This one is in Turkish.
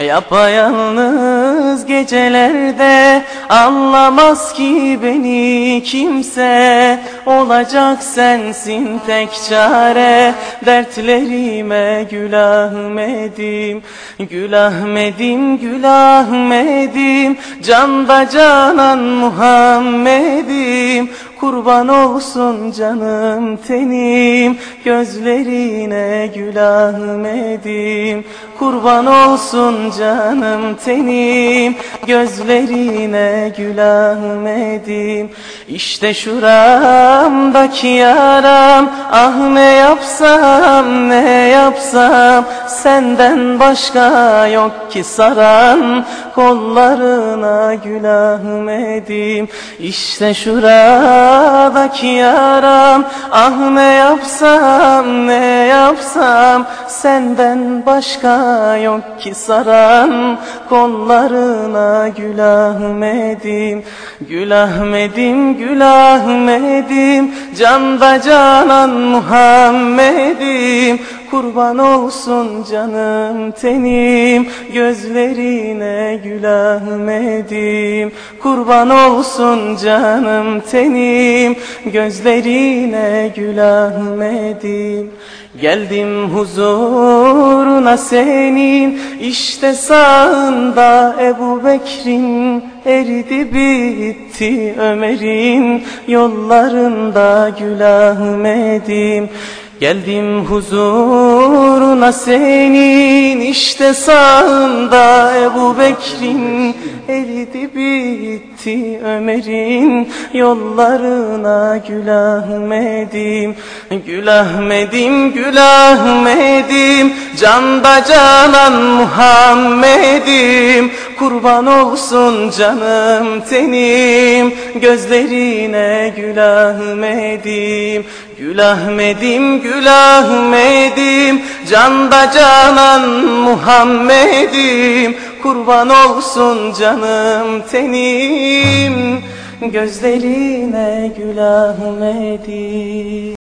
Yapayalnız gecelerde anlamaz ki beni kimse. Olacak sensin tek çare dertlerime gül Ahmet'im Gül Ahmet'im gül Ahmet'im canda canan Muhammed'im Kurban olsun canım tenim Gözlerine gül Ahmet'im Kurban olsun canım tenim Gözlerine gül Ahmet'im İşte şuramdaki yaram Ah ne yapsam ne yapsam Senden başka yok ki saran Kollarına gül Ahmet'im İşte şuradaki yaram Ah ne yapsam ne yapsam? Senden başka yok ki saran Kollarına gül Ahmet'im Gül Ahmet'im gül Ahmet'im Canda canan Muhammed'im Kurban olsun canım tenim Gözlerine gül Ahmet'im Kurban olsun canım tenim Gözlerine gül Ahmet'im Geldim huzuruna senin işte sağında Ebu Bekir'in eridi bitti Ömer'in yollarında gül Ahmet'im Geldim huzuruna senin işte sağında Ebu Bekir'in eridi bitti Ömer'in yollarına Gül Ahmet'im Gül Ahmet'im Gül Ahmet'im Canda canan Muhammed'im Kurban olsun canım tenim. Gözlerine Gül Ahmet'im Gül Ahmet'im Gül Ahmet'im Canda canan Muhammed'im. Kurban olsun canım tenim Gözlerine Gül Ahmet'im